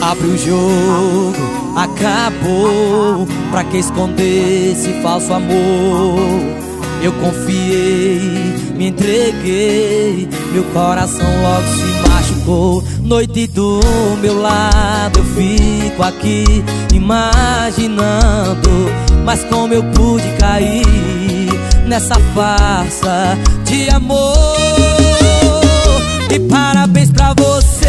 Abre o jogo, acabou. Pra que esconder esse falso amor? Eu confiei, me entreguei. Meu coração logo se machucou. Noite do meu lado, eu fico aqui imaginando. Mas como eu pude cair nessa farsa de amor? E parabéns pra você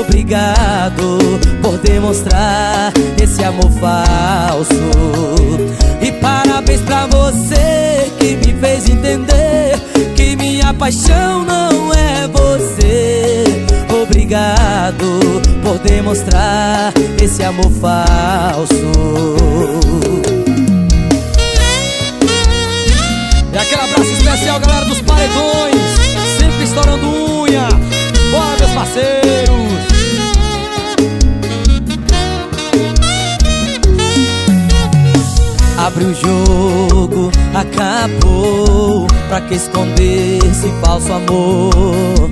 Obrigado por demonstrar esse amor falso. E parabéns pra você que me fez entender que minha paixão não é você. Obrigado por demonstrar esse amor falso. E aquele abraço especial, galera dos paredões Abre o jogo, acabou. Pra que esconder esse falso amor?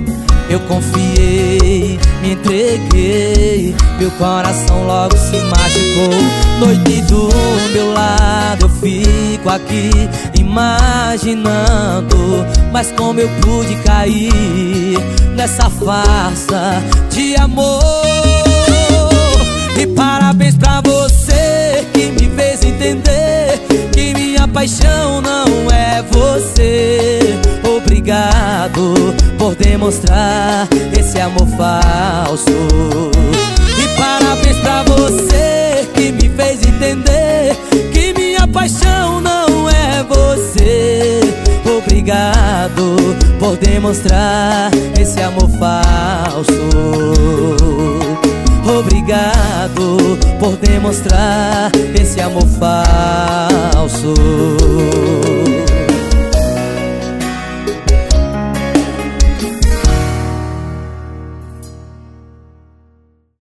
Eu confiei, me entreguei. Meu coração logo se machucou. Noite do meu lado eu fico aqui imaginando. Mas como eu pude cair nessa farsa de amor? E parabéns paixão não é você. Obrigado por demonstrar esse amor falso. E parabéns pra você que me fez entender Que minha paixão não é você. Obrigado por demonstrar esse amor falso Obrigado por demonstrar esse amor falso